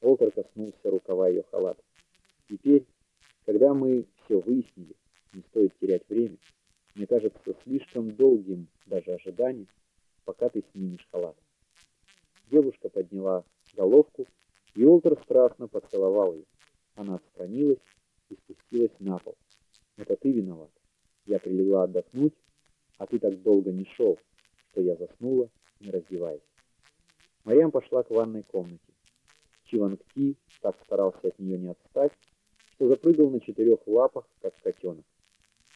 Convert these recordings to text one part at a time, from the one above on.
Уолтер коснулся рукава ее халата. Теперь, когда мы все выяснили, не стоит терять время. Мне кажется слишком долгим даже ожидание, пока ты снимешь халат. Девушка подняла головку, и Уолтер страстно поцеловал ее. Она отстранилась и спустилась на пол. Это ты виноват. Я прилегла отдохнуть, а ты так долго не шел, что я заснула, не раздеваясь. Мариам пошла к ванной комнате. Чивангти так старался от нее не отстать, что запрыгал на четырех лапах, как котенок.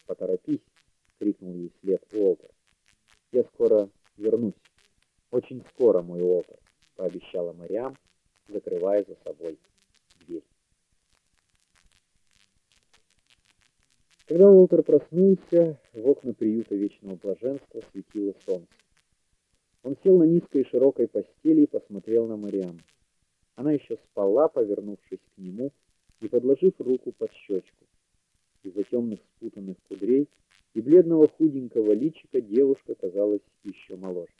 «Поторопись!» — крикнул ей вслед Уолтер. «Я скоро вернусь. Очень скоро, мой Уолтер», — пообещала Мариам, закрывая за собой дверь. Когда Уолтер проснулся, в окна приюта Вечного Блаженства светило солнце. Он сел на низкой широкой постели и посмотрел на Мариам. Она еще спала, повернувшись к нему и подложив руку под щечку. Из-за темных спутанных кудрей и бледного худенького личика девушка казалась еще моложе.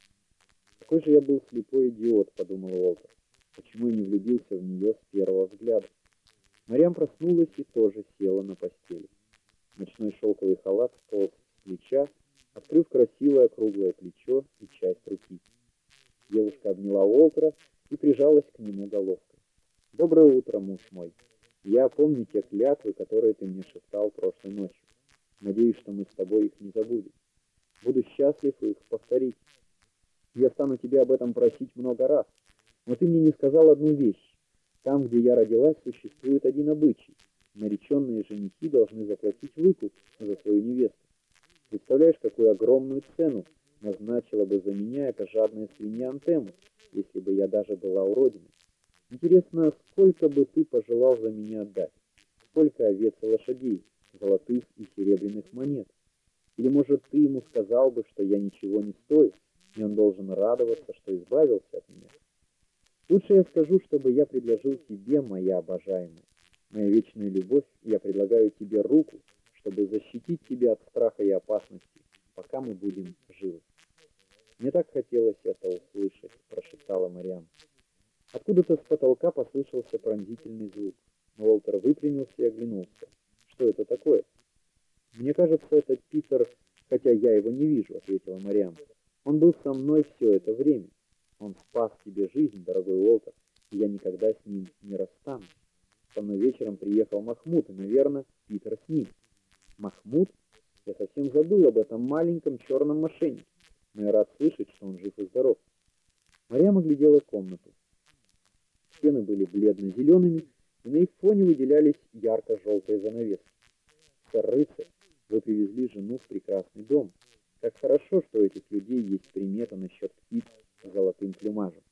«Какой же я был слепой идиот», — подумал Уолтер. «Почему я не влюбился в нее с первого взгляда?» Мариам проснулась и тоже села на постели. Ночной шелковый халат сполз с плеча, открыв красивое круглое плечо и часть руки. Девушка обняла Уолтера и прижалась к нему головкой. «Доброе утро, муж мой. Я помню те клятвы, которые ты мне шептал прошлой ночью. Надеюсь, что мы с тобой их не забудем. Буду счастлив их повторить. Я стану тебя об этом просить много раз. Но ты мне не сказал одну вещь. Там, где я родилась, существует один обычай. Нареченные женихи должны заплатить выкуп за свою невесту. Представляешь, какую огромную цену назначила бы за меня эта жадная свинья Антемус, если бы я даже была уродиной. Интересно, сколько бы ты пожелал за меня отдать? Сколько овец и лошадей, золотых и серебряных монет? Или, может, ты ему сказал бы, что я ничего не стою, и он должен радоваться, что избавился от меня? Лучше я скажу, чтобы я предложил тебе, моя обожаемая, моя вечная любовь, я предлагаю тебе руку, чтобы защитить тебя от страха и опасности, пока мы будем живы. Мне так хотелось это услышать, прошептала Мариам. Откуда-то с потолка послышался пронзительный звук. Уолтер выпрямился и оглянулся. Что это такое? Мне кажется, это Питер, хотя я его не вижу, ответила Мариам. Он был со мной все это время. Он спас тебе жизнь, дорогой Уолтер, и я никогда с ним не расстанусь. Со мной вечером приехал Махмуд, и, наверное, Питер с ним. Махмуд? Я совсем забыл об этом маленьком черном мошеннике но я рад слышать, что он жив и здоров. Марьям оглядела комнату. Стены были бледно-зелеными, и на их фоне выделялись ярко-желтые занавески. «Сэр-рыцарь, вы привезли жену в прекрасный дом. Как хорошо, что у этих людей есть примета насчет птиц с золотым плюмажем».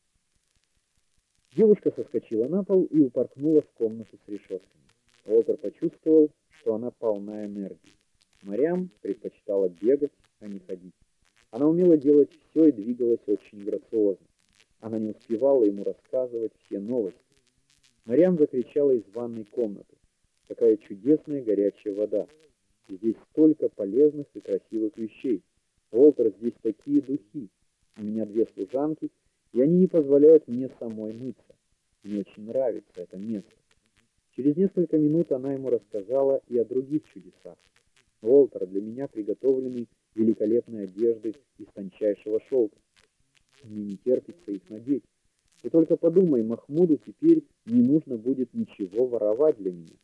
Девушка соскочила на пол и упорхнула в комнату с решетками. Уолтер почувствовал, что она полна энергии. Марьям предпочитала бегать, а не ходить. Она умела делать все и двигалась очень грациозно. Она не успевала ему рассказывать все новости. Мариам закричала из ванной комнаты. Какая чудесная горячая вода. Здесь столько полезных и красивых вещей. Уолтер, здесь такие духи. У меня две служанки, и они не позволяют мне самой мыться. Мне очень нравится это место. Через несколько минут она ему рассказала и о других чудесах. Уолтер, для меня приготовленный великолепной одежды из тончайшего шелка. Мне не терпится их надеть. Ты только подумай, Махмуду теперь не нужно будет ничего воровать для меня.